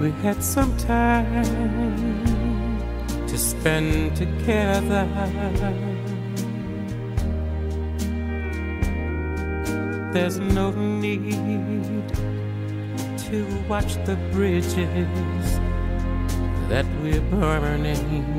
we had some time to spend together. There's no need to watch the bridges that we're burning.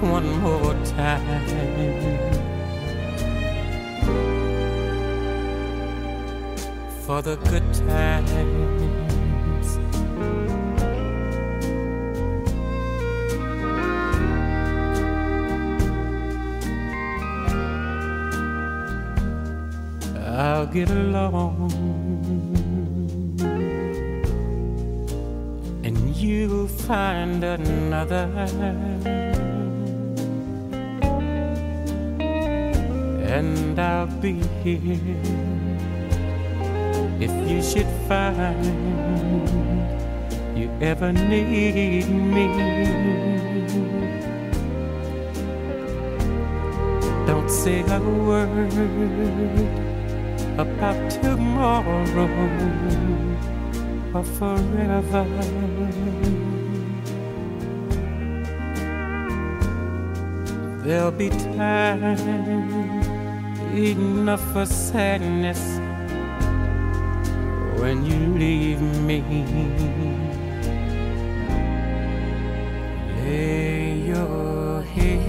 one more time. For the good times. I'll get along and you'll find another and I'll be here if you should find you ever need me. Don't say a word about tomorrow or forever. There'll be time enough for sadness when you leave me. Lay your head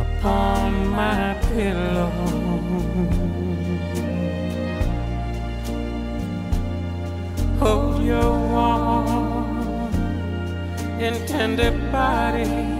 upon my pillow. Hold your warm and tender body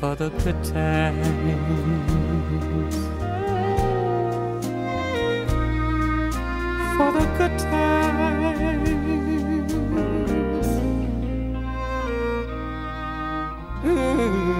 for the pretend. For the good times. Ooh. Mm.